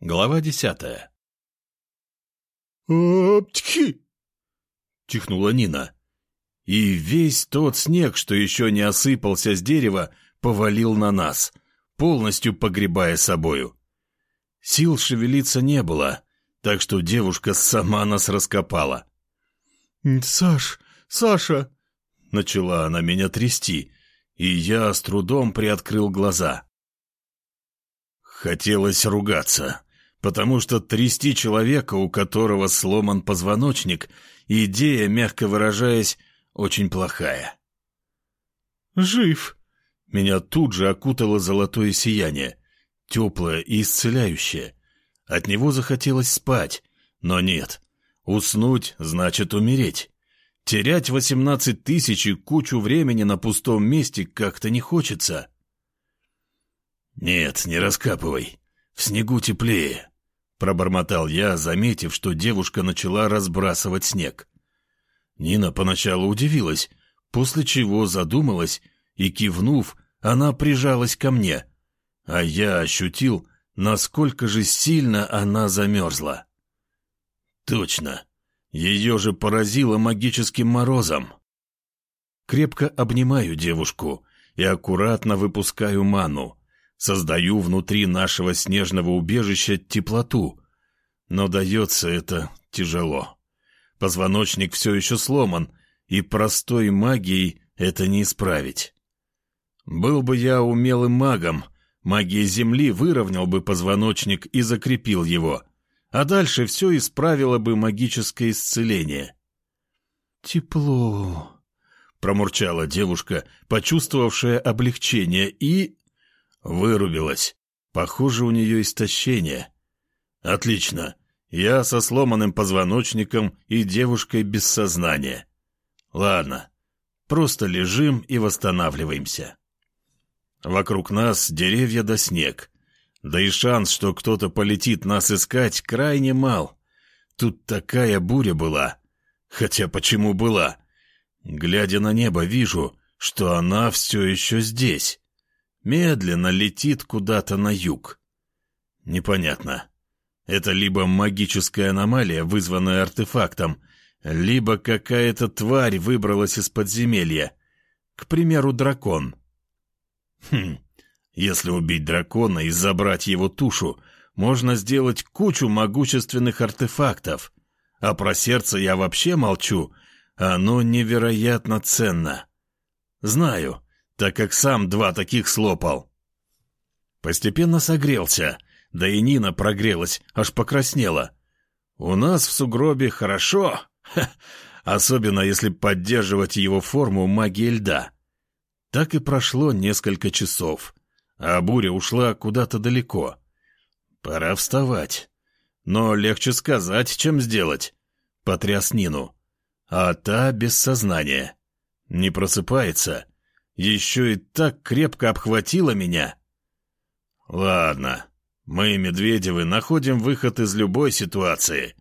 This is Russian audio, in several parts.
Глава десятая. «Аптики!» — чихнула Нина. И весь тот снег, что еще не осыпался с дерева, повалил на нас, полностью погребая собою. Сил шевелиться не было, так что девушка сама нас раскопала. «Саш, Саша!» — начала она меня трясти, и я с трудом приоткрыл глаза. Хотелось ругаться потому что трясти человека, у которого сломан позвоночник, идея, мягко выражаясь, очень плохая. «Жив!» Меня тут же окутало золотое сияние, теплое и исцеляющее. От него захотелось спать, но нет. Уснуть значит умереть. Терять восемнадцать тысяч и кучу времени на пустом месте как-то не хочется. «Нет, не раскапывай. В снегу теплее», Пробормотал я, заметив, что девушка начала разбрасывать снег. Нина поначалу удивилась, после чего задумалась, и, кивнув, она прижалась ко мне, а я ощутил, насколько же сильно она замерзла. Точно, ее же поразило магическим морозом. Крепко обнимаю девушку и аккуратно выпускаю ману, Создаю внутри нашего снежного убежища теплоту. Но дается это тяжело. Позвоночник все еще сломан, и простой магией это не исправить. Был бы я умелым магом, магия Земли выровнял бы позвоночник и закрепил его, а дальше все исправило бы магическое исцеление. «Тепло», — промурчала девушка, почувствовавшая облегчение, и Вырубилась. Похоже, у нее истощение. Отлично. Я со сломанным позвоночником и девушкой без сознания. Ладно. Просто лежим и восстанавливаемся. Вокруг нас деревья да снег. Да и шанс, что кто-то полетит нас искать, крайне мал. Тут такая буря была. Хотя почему была? Глядя на небо, вижу, что она все еще здесь медленно летит куда-то на юг. Непонятно. Это либо магическая аномалия, вызванная артефактом, либо какая-то тварь выбралась из подземелья. К примеру, дракон. Хм, если убить дракона и забрать его тушу, можно сделать кучу могущественных артефактов. А про сердце я вообще молчу, оно невероятно ценно. Знаю, так как сам два таких слопал. Постепенно согрелся, да и Нина прогрелась, аж покраснела. У нас в сугробе хорошо, Ха, особенно если поддерживать его форму магии льда. Так и прошло несколько часов, а буря ушла куда-то далеко. Пора вставать. Но легче сказать, чем сделать. Потряс Нину. А та без сознания. Не просыпается — еще и так крепко обхватила меня. Ладно, мы, Медведевы, находим выход из любой ситуации.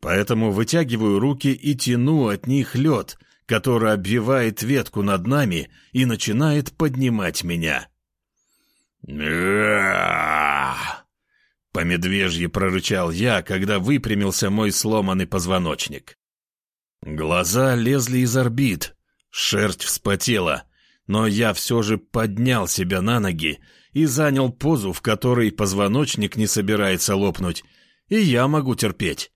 Поэтому вытягиваю руки и тяну от них лед, который обвивает ветку над нами и начинает поднимать меня. По медвежьи прорычал я, когда выпрямился мой сломанный позвоночник. Глаза лезли из орбит, шерсть вспотела — но я все же поднял себя на ноги и занял позу, в которой позвоночник не собирается лопнуть, и я могу терпеть.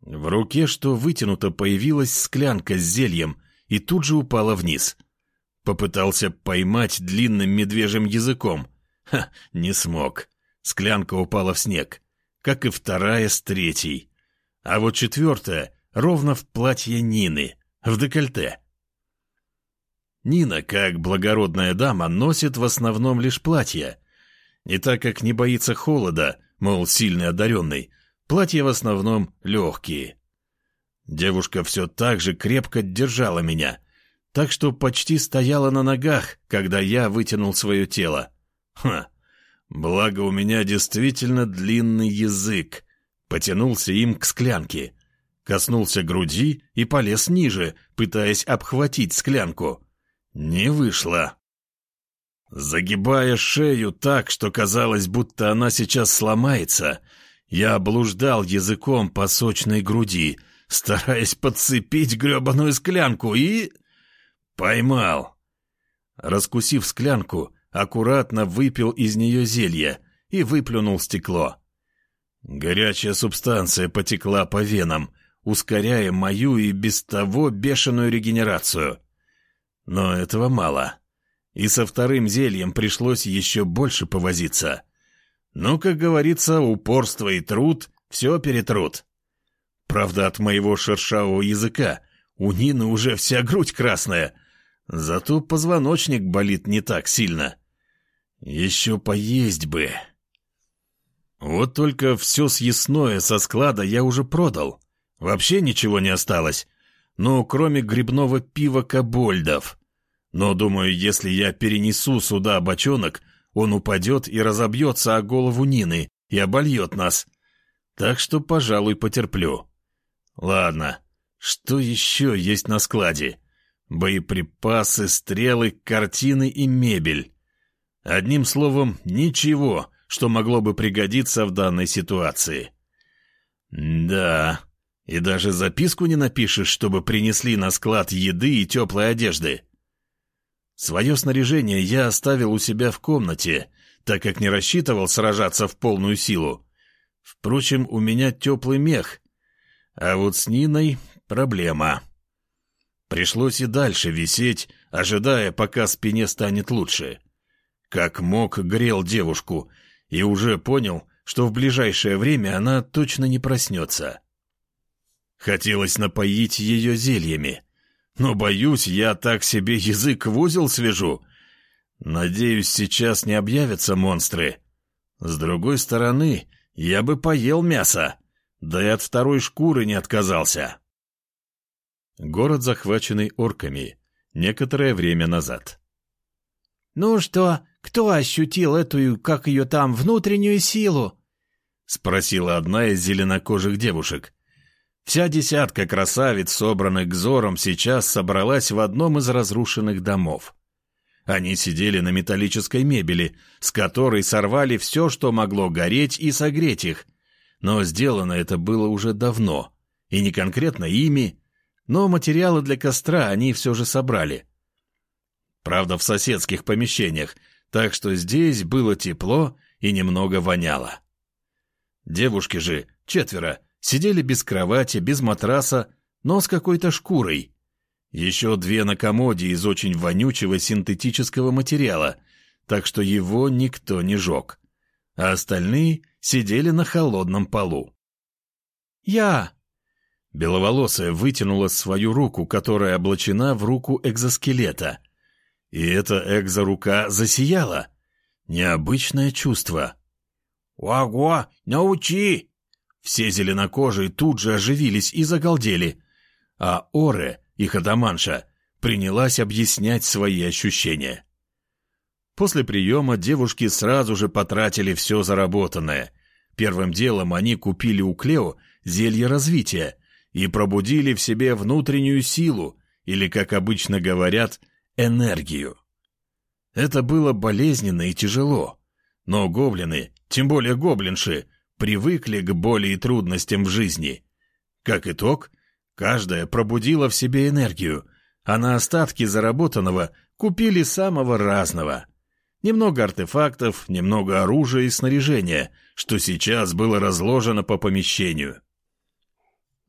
В руке, что вытянуто, появилась склянка с зельем и тут же упала вниз. Попытался поймать длинным медвежьим языком. Ха, не смог. Склянка упала в снег, как и вторая с третьей. А вот четвертая ровно в платье Нины, в декольте. Нина, как благородная дама, носит в основном лишь платья. Не так как не боится холода, мол, сильный одаренный, платья в основном легкие. Девушка все так же крепко держала меня, так что почти стояла на ногах, когда я вытянул свое тело. Ха, благо у меня действительно длинный язык. Потянулся им к склянке. Коснулся груди и полез ниже, пытаясь обхватить склянку. Не вышло. Загибая шею так, что казалось, будто она сейчас сломается, я блуждал языком по сочной груди, стараясь подцепить гребаную склянку и... Поймал. Раскусив склянку, аккуратно выпил из нее зелье и выплюнул стекло. Горячая субстанция потекла по венам, ускоряя мою и без того бешеную регенерацию. Но этого мало. И со вторым зельем пришлось еще больше повозиться. Ну, как говорится, упорство и труд все перетрут. Правда, от моего шершавого языка у Нины уже вся грудь красная, зато позвоночник болит не так сильно. Еще поесть бы. Вот только все съестное со склада я уже продал. Вообще ничего не осталось. Ну, кроме грибного пива кобольдов. Но, думаю, если я перенесу сюда бочонок, он упадет и разобьется о голову Нины и обольет нас. Так что, пожалуй, потерплю. Ладно, что еще есть на складе? Боеприпасы, стрелы, картины и мебель. Одним словом, ничего, что могло бы пригодиться в данной ситуации. Да, и даже записку не напишешь, чтобы принесли на склад еды и теплой одежды. Свое снаряжение я оставил у себя в комнате, так как не рассчитывал сражаться в полную силу. Впрочем, у меня теплый мех, а вот с Ниной проблема. Пришлось и дальше висеть, ожидая, пока спине станет лучше. Как мог, грел девушку, и уже понял, что в ближайшее время она точно не проснется. Хотелось напоить ее зельями, но, боюсь, я так себе язык в узел свяжу. Надеюсь, сейчас не объявятся монстры. С другой стороны, я бы поел мясо, да и от второй шкуры не отказался. Город, захваченный орками, некоторое время назад. «Ну что, кто ощутил эту, как ее там, внутреннюю силу?» — спросила одна из зеленокожих девушек. Вся десятка красавиц, собранных Гзором, сейчас собралась в одном из разрушенных домов. Они сидели на металлической мебели, с которой сорвали все, что могло гореть и согреть их. Но сделано это было уже давно, и не конкретно ими, но материалы для костра они все же собрали. Правда, в соседских помещениях, так что здесь было тепло и немного воняло. Девушки же, четверо, Сидели без кровати, без матраса, но с какой-то шкурой. Еще две на комоде из очень вонючего синтетического материала, так что его никто не жег. А остальные сидели на холодном полу. «Я!» Беловолосая вытянула свою руку, которая облачена в руку экзоскелета. И эта экзорука засияла. Необычное чувство. «Ого, научи!» Все зеленокожие тут же оживились и загалдели, а Оре, их атаманша, принялась объяснять свои ощущения. После приема девушки сразу же потратили все заработанное. Первым делом они купили у Клео зелье развития и пробудили в себе внутреннюю силу, или, как обычно говорят, энергию. Это было болезненно и тяжело, но гоблины, тем более гоблинши, привыкли к боли и трудностям в жизни. Как итог, каждая пробудила в себе энергию, а на остатки заработанного купили самого разного. Немного артефактов, немного оружия и снаряжения, что сейчас было разложено по помещению.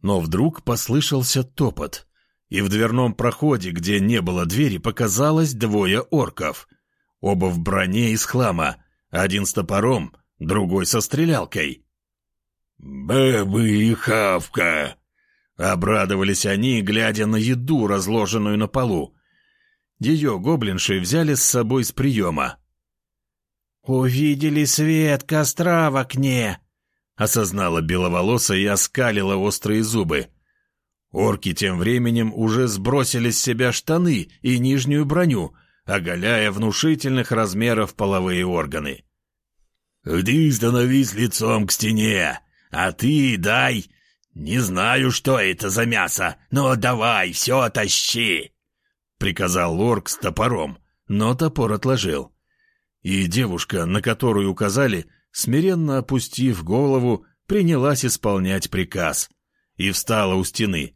Но вдруг послышался топот, и в дверном проходе, где не было двери, показалось двое орков. Оба в броне из хлама, один с топором, другой со стрелялкой. «Бэбы и хавка!» — обрадовались они, глядя на еду, разложенную на полу. Ее гоблинши взяли с собой с приема. «Увидели свет костра в окне!» — осознала беловолоса и оскалила острые зубы. Орки тем временем уже сбросили с себя штаны и нижнюю броню, оголяя внушительных размеров половые органы. «Ты становись лицом к стене, а ты дай... Не знаю, что это за мясо, но давай, все тащи!» Приказал орк с топором, но топор отложил. И девушка, на которую указали, смиренно опустив голову, принялась исполнять приказ и встала у стены,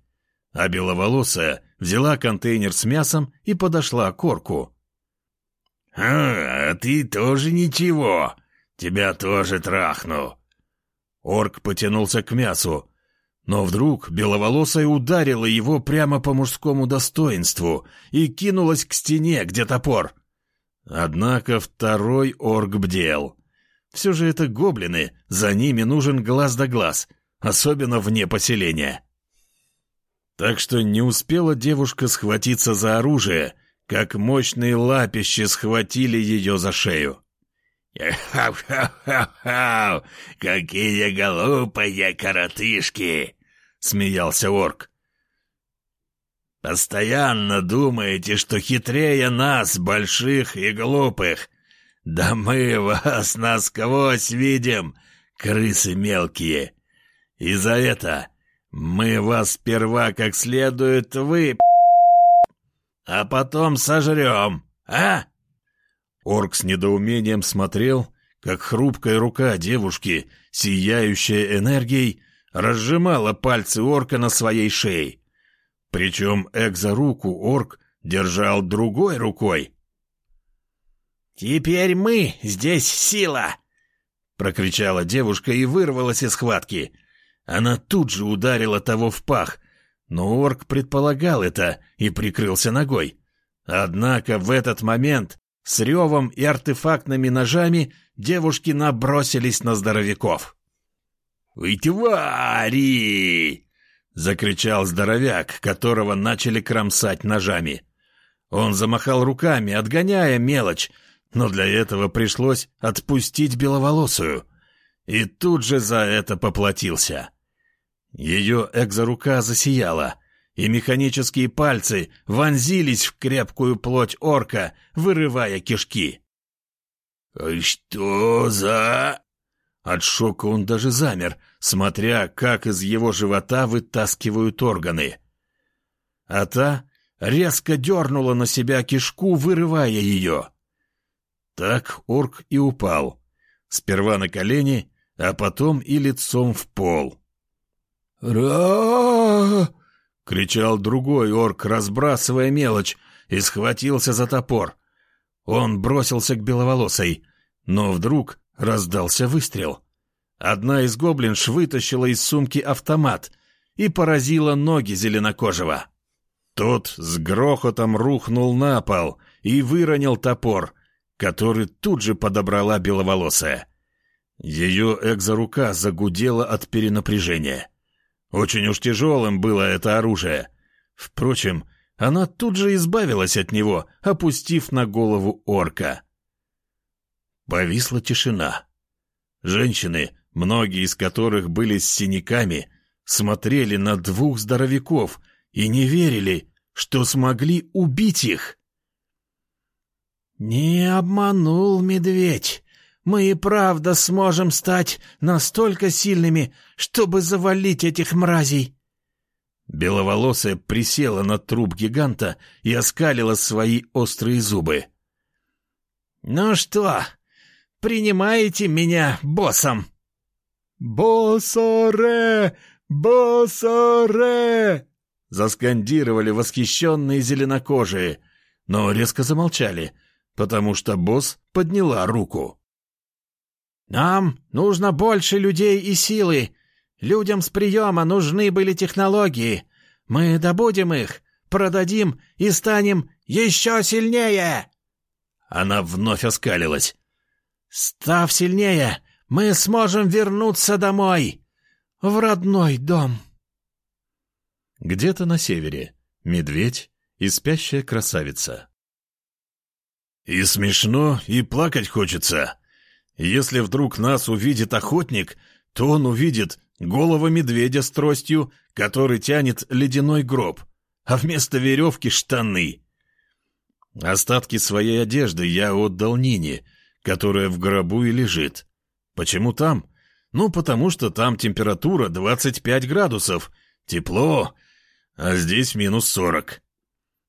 а беловолосая взяла контейнер с мясом и подошла к орку. «А, ты тоже ничего, тебя тоже трахну». Орк потянулся к мясу, но вдруг беловолосая ударила его прямо по мужскому достоинству и кинулась к стене, где топор. Однако второй орк бдел. Все же это гоблины, за ними нужен глаз да глаз, особенно вне поселения. Так что не успела девушка схватиться за оружие, как мощные лапищи схватили ее за шею. «Ха-ха-ха-ха! Какие глупые коротышки!» — смеялся орк. «Постоянно думаете, что хитрее нас, больших и глупых. Да мы вас насквозь видим, крысы мелкие. И за это мы вас сперва как следует вы, а потом сожрем, а?» Орк с недоумением смотрел, как хрупкая рука девушки, сияющая энергией, разжимала пальцы орка на своей шее. Причем экзо-руку орк держал другой рукой. «Теперь мы здесь сила!» — прокричала девушка и вырвалась из схватки — она тут же ударила того в пах, но орк предполагал это и прикрылся ногой. Однако в этот момент с ревом и артефактными ножами девушки набросились на здоровяков. «Вы твари!» — закричал здоровяк, которого начали кромсать ножами. Он замахал руками, отгоняя мелочь, но для этого пришлось отпустить беловолосую. И тут же за это поплатился. Ее экзорука засияла, и механические пальцы вонзились в крепкую плоть орка, вырывая кишки. «Что за...» От шока он даже замер, смотря, как из его живота вытаскивают органы. А та резко дернула на себя кишку, вырывая ее. Так орк и упал. Сперва на колени, а потом и лицом в пол. «Ра!» — кричал другой орк, разбрасывая мелочь, и схватился за топор. Он бросился к беловолосой, но вдруг раздался выстрел. Одна из гоблинш вытащила из сумки автомат и поразила ноги зеленокожего. Тот с грохотом рухнул на пол и выронил топор, который тут же подобрала беловолосая. Ее экзорука загудела от перенапряжения. Очень уж тяжелым было это оружие. Впрочем, она тут же избавилась от него, опустив на голову орка. Повисла тишина. Женщины, многие из которых были с синяками, смотрели на двух здоровяков и не верили, что смогли убить их. «Не обманул медведь», мы и правда сможем стать настолько сильными, чтобы завалить этих мразей!» Беловолосая присела на труп гиганта и оскалила свои острые зубы. «Ну что, принимаете меня боссом?» «Боссоре! Боссоре!» Заскандировали восхищенные зеленокожие, но резко замолчали, потому что босс подняла руку. «Нам нужно больше людей и силы. Людям с приема нужны были технологии. Мы добудем их, продадим и станем еще сильнее!» Она вновь оскалилась. «Став сильнее, мы сможем вернуться домой, в родной дом». Где-то на севере медведь и спящая красавица. «И смешно, и плакать хочется», если вдруг нас увидит охотник, то он увидит голого медведя с тростью, который тянет ледяной гроб, а вместо веревки — штаны. Остатки своей одежды я отдал Нине, которая в гробу и лежит. Почему там? Ну, потому что там температура 25 градусов, тепло, а здесь минус 40.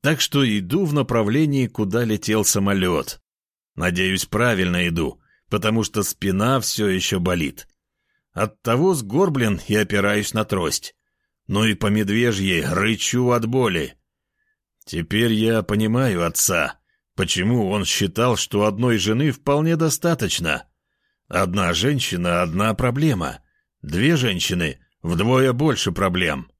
Так что иду в направлении, куда летел самолет. Надеюсь, правильно иду, потому что спина все еще болит. Оттого сгорблен и опираюсь на трость. Ну и по медвежьей рычу от боли. Теперь я понимаю отца, почему он считал, что одной жены вполне достаточно. Одна женщина — одна проблема. Две женщины — вдвое больше проблем.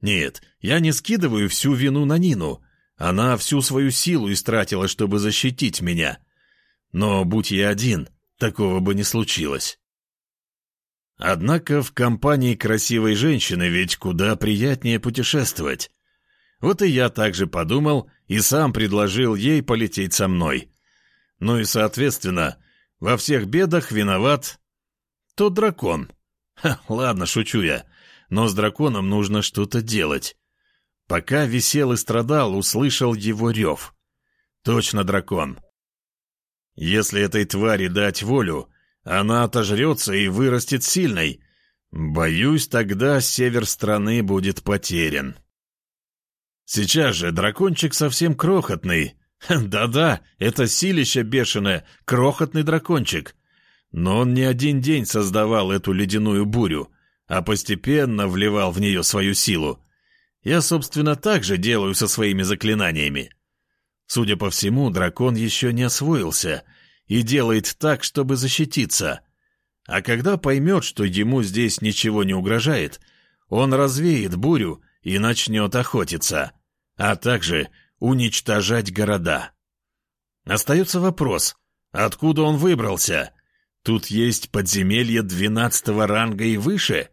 Нет, я не скидываю всю вину на Нину. Она всю свою силу истратила, чтобы защитить меня. Но будь я один, такого бы не случилось. Однако в компании красивой женщины ведь куда приятнее путешествовать. Вот и я также подумал и сам предложил ей полететь со мной. Ну и, соответственно, во всех бедах виноват тот дракон. Ха, ладно, шучу я, но с драконом нужно что-то делать. Пока висел и страдал, услышал его рев. Точно дракон. Если этой твари дать волю, она отожрется и вырастет сильной. Боюсь, тогда север страны будет потерян. Сейчас же дракончик совсем крохотный. Да-да, это силище бешеное, крохотный дракончик. Но он не один день создавал эту ледяную бурю, а постепенно вливал в нее свою силу. Я, собственно, так же делаю со своими заклинаниями. Судя по всему, дракон еще не освоился — и делает так, чтобы защититься. А когда поймет, что ему здесь ничего не угрожает, он развеет бурю и начнет охотиться, а также уничтожать города. Остается вопрос, откуда он выбрался? Тут есть подземелье двенадцатого ранга и выше?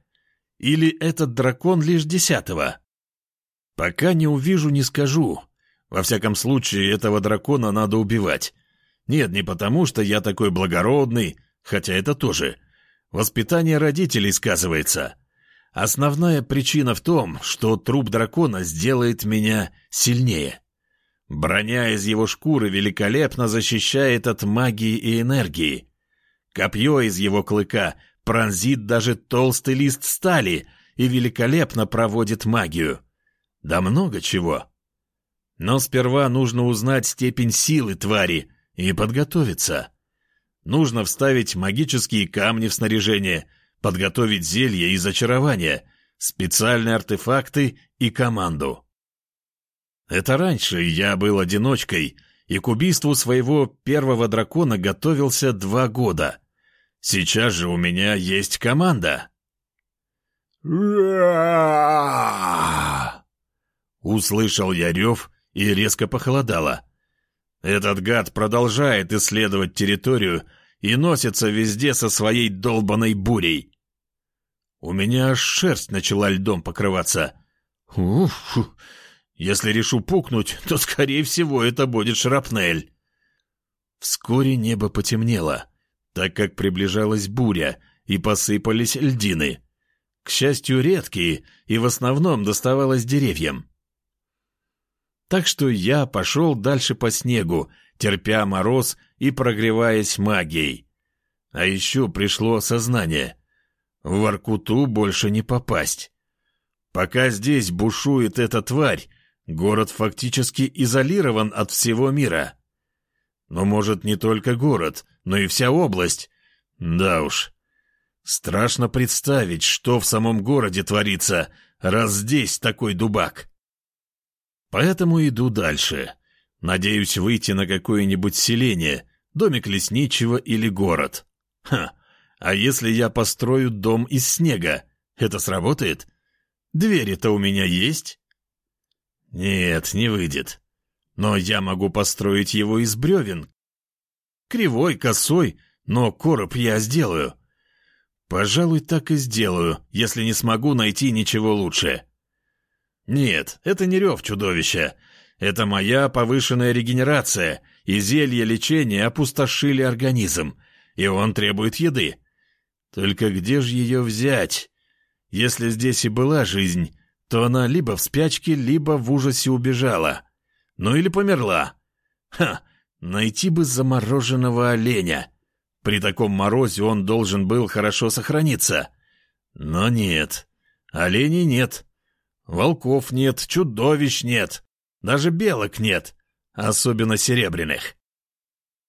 Или этот дракон лишь десятого? Пока не увижу, не скажу. Во всяком случае, этого дракона надо убивать. Нет, не потому, что я такой благородный, хотя это тоже. Воспитание родителей сказывается. Основная причина в том, что труп дракона сделает меня сильнее. Броня из его шкуры великолепно защищает от магии и энергии. Копье из его клыка пронзит даже толстый лист стали и великолепно проводит магию. Да много чего. Но сперва нужно узнать степень силы твари — и подготовиться. Нужно вставить магические камни в снаряжение, подготовить зелья и зачарования, специальные артефакты и команду. Это раньше я был одиночкой, и к убийству своего первого дракона готовился два года. Сейчас же у меня есть команда. Услышал я рев и резко похолодало. Этот гад продолжает исследовать территорию и носится везде со своей долбанной бурей. У меня аж шерсть начала льдом покрываться. Уф, если решу пукнуть, то, скорее всего, это будет шрапнель. Вскоре небо потемнело, так как приближалась буря, и посыпались льдины. К счастью, редкие, и в основном доставалось деревьям. Так что я пошел дальше по снегу, терпя мороз и прогреваясь магией. А еще пришло сознание. В Аркуту больше не попасть. Пока здесь бушует эта тварь, город фактически изолирован от всего мира. Но, может, не только город, но и вся область. Да уж. Страшно представить, что в самом городе творится, раз здесь такой дубак. Поэтому иду дальше. Надеюсь выйти на какое-нибудь селение, домик лесничего или город. Ха, а если я построю дом из снега, это сработает? Двери-то у меня есть? Нет, не выйдет. Но я могу построить его из бревен. Кривой, косой, но короб я сделаю. Пожалуй, так и сделаю, если не смогу найти ничего лучше. Нет, это не рев чудовища. Это моя повышенная регенерация, и зелья лечения опустошили организм, и он требует еды. Только где же ее взять? Если здесь и была жизнь, то она либо в спячке, либо в ужасе убежала. Ну или померла. Ха, найти бы замороженного оленя. При таком морозе он должен был хорошо сохраниться. Но нет, оленей нет. Волков нет, чудовищ нет, даже белок нет, особенно серебряных.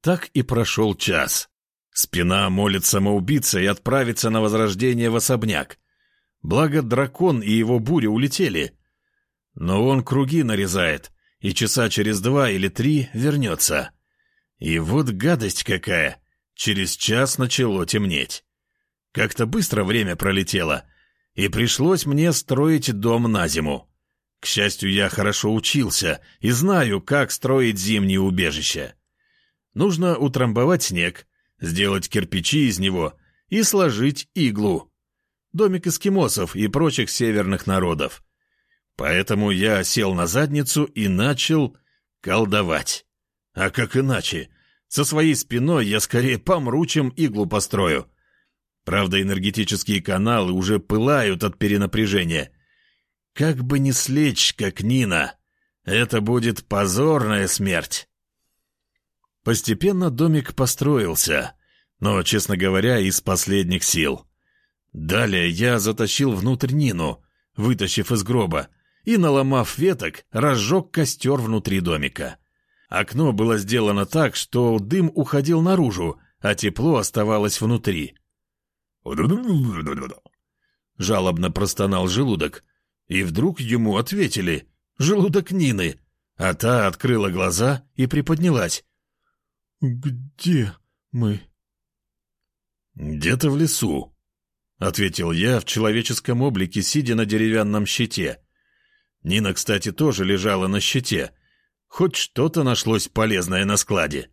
Так и прошел час. Спина молит самоубийца и отправиться на возрождение в особняк. Благо дракон и его буря улетели. Но он круги нарезает, и часа через два или три вернется. И вот гадость какая! Через час начало темнеть. Как-то быстро время пролетело, и пришлось мне строить дом на зиму. К счастью, я хорошо учился и знаю, как строить зимние убежища. Нужно утрамбовать снег, сделать кирпичи из него и сложить иглу. Домик эскимосов и прочих северных народов. Поэтому я сел на задницу и начал колдовать. А как иначе? Со своей спиной я скорее помру, чем иглу построю. Правда, энергетические каналы уже пылают от перенапряжения. Как бы не слечь, как Нина. Это будет позорная смерть. Постепенно домик построился, но, честно говоря, из последних сил. Далее я затащил внутрь Нину, вытащив из гроба, и, наломав веток, разжег костер внутри домика. Окно было сделано так, что дым уходил наружу, а тепло оставалось внутри. Жалобно простонал желудок, и вдруг ему ответили «Желудок Нины», а та открыла глаза и приподнялась. «Где мы?» «Где-то в лесу», — ответил я в человеческом облике, сидя на деревянном щите. Нина, кстати, тоже лежала на щите. Хоть что-то нашлось полезное на складе.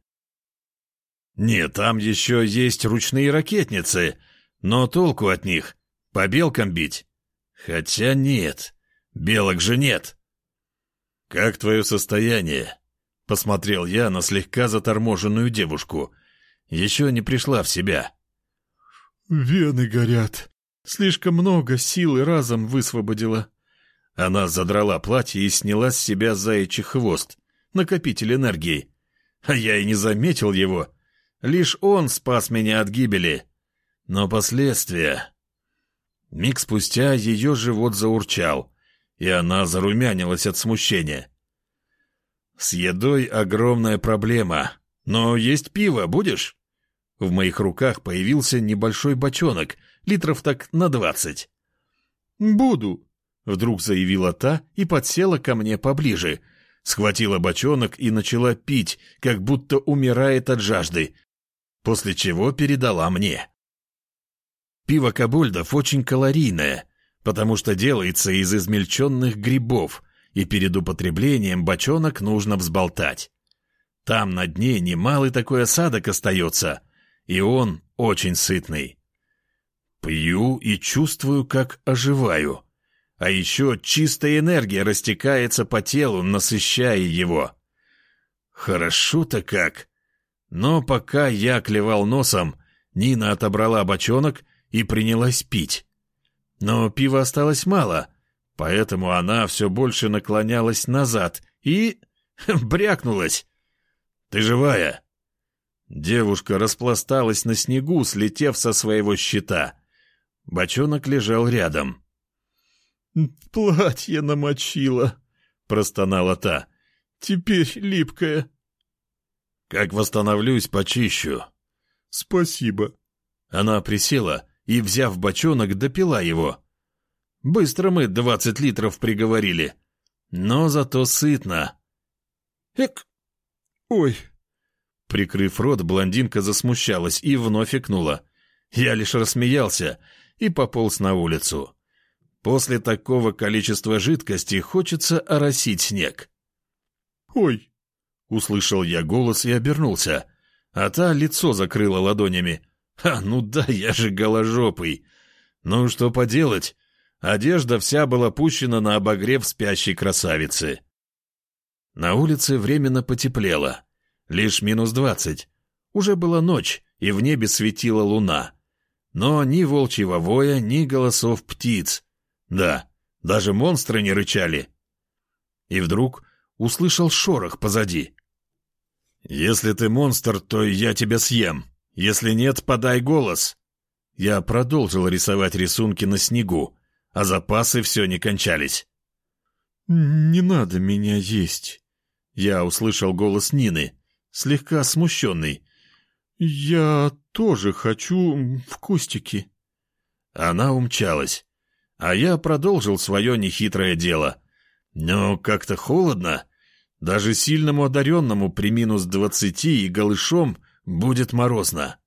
«Нет, там еще есть ручные ракетницы, но толку от них. По белкам бить. Хотя нет, белок же нет». «Как твое состояние?» Посмотрел я на слегка заторможенную девушку. Еще не пришла в себя. «Вены горят. Слишком много силы разом высвободила». Она задрала платье и сняла с себя заячий хвост, накопитель энергии. А я и не заметил его. Лишь он спас меня от гибели. Но последствия... Миг спустя ее живот заурчал, и она зарумянилась от смущения. «С едой огромная проблема. Но есть пиво, будешь?» В моих руках появился небольшой бочонок, литров так на двадцать. «Буду», — вдруг заявила та и подсела ко мне поближе, схватила бочонок и начала пить, как будто умирает от жажды, после чего передала мне. Пиво Кабульдов очень калорийное, потому что делается из измельченных грибов, и перед употреблением бочонок нужно взболтать. Там на дне немалый такой осадок остается, и он очень сытный. Пью и чувствую, как оживаю. А еще чистая энергия растекается по телу, насыщая его. Хорошо-то как. Но пока я клевал носом, Нина отобрала бочонок и принялась пить. Но пива осталось мало — Поэтому она все больше наклонялась назад и... брякнулась. «Ты живая?» Девушка распласталась на снегу, слетев со своего щита. Бочонок лежал рядом. «Платье намочила», — простонала та. «Теперь липкое». «Как восстановлюсь, почищу». «Спасибо». Она присела и, взяв бочонок, допила его. Быстро мы двадцать литров приговорили. Но зато сытно. Эк! Ой! Прикрыв рот, блондинка засмущалась и вновь икнула. Я лишь рассмеялся и пополз на улицу. После такого количества жидкости хочется оросить снег. «Ой!» — услышал я голос и обернулся, а та лицо закрыла ладонями. «А, ну да, я же голожопый! Ну, что поделать, Одежда вся была пущена на обогрев спящей красавицы. На улице временно потеплело. Лишь минус двадцать. Уже была ночь, и в небе светила луна. Но ни волчьего воя, ни голосов птиц. Да, даже монстры не рычали. И вдруг услышал шорох позади. «Если ты монстр, то я тебя съем. Если нет, подай голос». Я продолжил рисовать рисунки на снегу, а запасы все не кончались. «Не надо меня есть», — я услышал голос Нины. слегка смущенный. «Я тоже хочу в кустики». Она умчалась, а я продолжил свое нехитрое дело. Но как-то холодно. Даже сильному одаренному при минус двадцати и голышом будет морозно.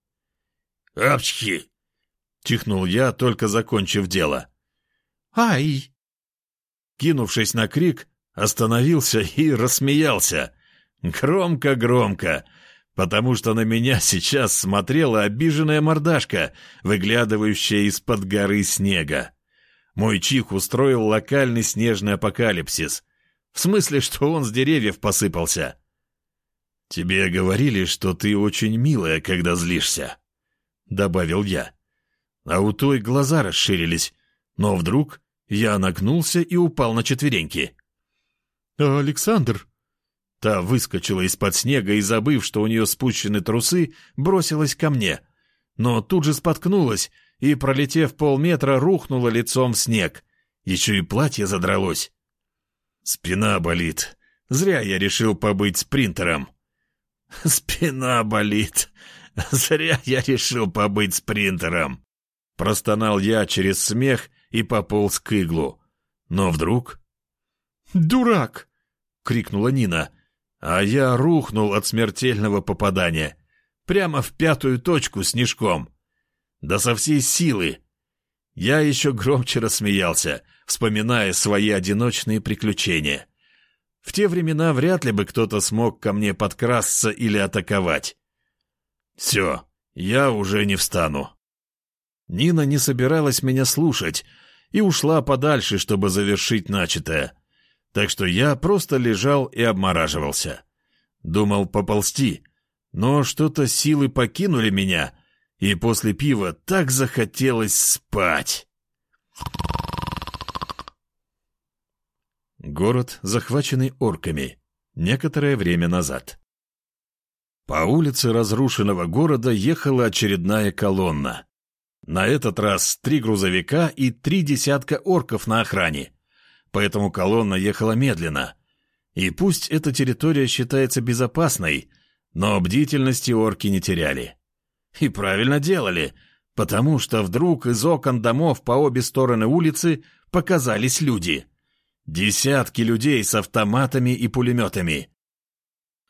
«Апчхи!» — чихнул я, только закончив дело. «Ай!» Кинувшись на крик, остановился и рассмеялся. Громко-громко, потому что на меня сейчас смотрела обиженная мордашка, выглядывающая из-под горы снега. Мой чих устроил локальный снежный апокалипсис. В смысле, что он с деревьев посыпался. «Тебе говорили, что ты очень милая, когда злишься», — добавил я. А у той глаза расширились, но вдруг я нагнулся и упал на четвереньки. «Александр!» Та выскочила из-под снега и, забыв, что у нее спущены трусы, бросилась ко мне. Но тут же споткнулась и, пролетев полметра, рухнула лицом в снег. Еще и платье задралось. Спина болит. Зря я решил побыть спринтером. Спина болит. Зря я решил побыть спринтером. Простонал я через смех и пополз к иглу. Но вдруг... «Дурак!» — крикнула Нина. А я рухнул от смертельного попадания. Прямо в пятую точку снежком. Да со всей силы. Я еще громче рассмеялся, вспоминая свои одиночные приключения. В те времена вряд ли бы кто-то смог ко мне подкрасться или атаковать. Все, я уже не встану. Нина не собиралась меня слушать и ушла подальше, чтобы завершить начатое так что я просто лежал и обмораживался. Думал поползти, но что-то силы покинули меня, и после пива так захотелось спать. Город, захваченный орками. Некоторое время назад. По улице разрушенного города ехала очередная колонна. На этот раз три грузовика и три десятка орков на охране поэтому колонна ехала медленно. И пусть эта территория считается безопасной, но бдительности орки не теряли. И правильно делали, потому что вдруг из окон домов по обе стороны улицы показались люди. Десятки людей с автоматами и пулеметами.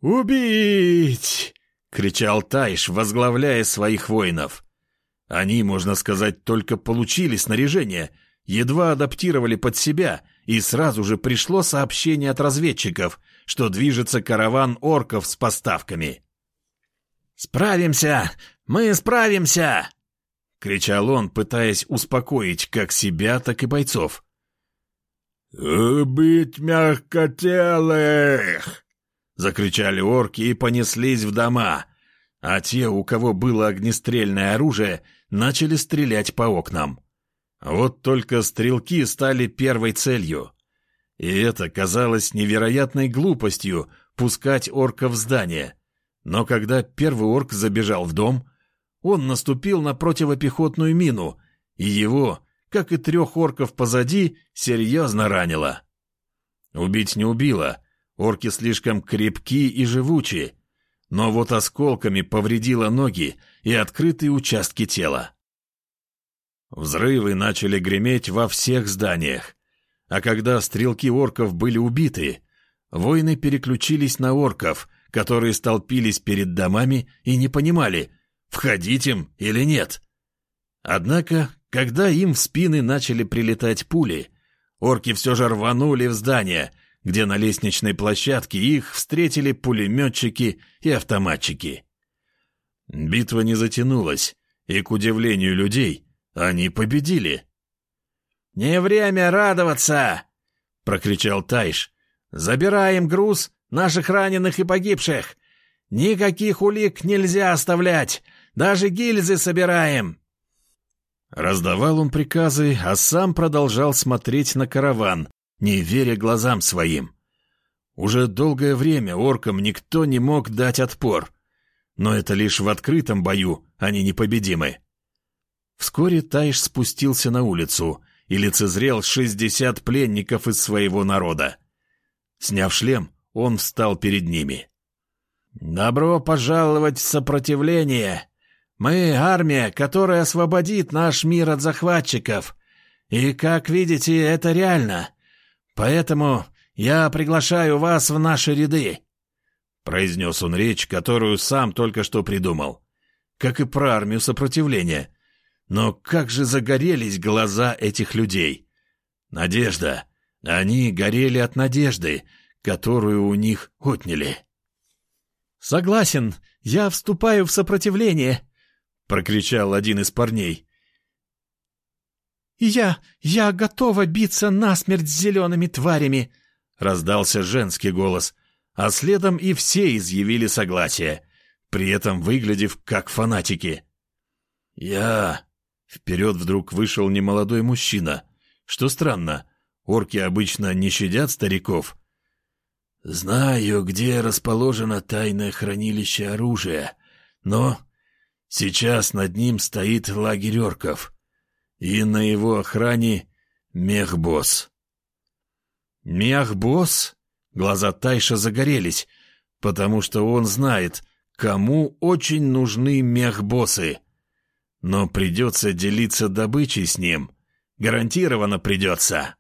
«Убить!» — кричал Тайш, возглавляя своих воинов. Они, можно сказать, только получили снаряжение, едва адаптировали под себя — и сразу же пришло сообщение от разведчиков, что движется караван орков с поставками. «Справимся! Мы справимся!» — кричал он, пытаясь успокоить как себя, так и бойцов. «Убить мягкотелых!» — закричали орки и понеслись в дома, а те, у кого было огнестрельное оружие, начали стрелять по окнам. Вот только стрелки стали первой целью. И это казалось невероятной глупостью пускать орка в здание. Но когда первый орк забежал в дом, он наступил на противопехотную мину, и его, как и трех орков позади, серьезно ранило. Убить не убило, орки слишком крепки и живучи, но вот осколками повредило ноги и открытые участки тела. Взрывы начали греметь во всех зданиях. А когда стрелки орков были убиты, воины переключились на орков, которые столпились перед домами и не понимали, входить им или нет. Однако, когда им в спины начали прилетать пули, орки все же рванули в здание, где на лестничной площадке их встретили пулеметчики и автоматчики. Битва не затянулась, и, к удивлению людей, они победили. «Не время радоваться!» — прокричал Тайш. «Забираем груз наших раненых и погибших. Никаких улик нельзя оставлять. Даже гильзы собираем». Раздавал он приказы, а сам продолжал смотреть на караван, не веря глазам своим. Уже долгое время оркам никто не мог дать отпор. Но это лишь в открытом бою они непобедимы. Вскоре Тайш спустился на улицу и лицезрел шестьдесят пленников из своего народа. Сняв шлем, он встал перед ними. «Добро пожаловать в сопротивление! Мы — армия, которая освободит наш мир от захватчиков. И, как видите, это реально. Поэтому я приглашаю вас в наши ряды», — произнес он речь, которую сам только что придумал. Как и про армию сопротивления. Но как же загорелись глаза этих людей! Надежда! Они горели от надежды, которую у них отняли. «Согласен, я вступаю в сопротивление», — прокричал один из парней. «Я... я готова биться насмерть с зелеными тварями!» — раздался женский голос, а следом и все изъявили согласие, при этом выглядев как фанатики. «Я...» — вперед вдруг вышел немолодой мужчина. Что странно, орки обычно не щадят стариков. «Знаю, где расположено тайное хранилище оружия, но сейчас над ним стоит лагерь орков» и на его охране мехбосс. Мехбосс? Глаза Тайша загорелись, потому что он знает, кому очень нужны мехбоссы. Но придется делиться добычей с ним. Гарантированно придется.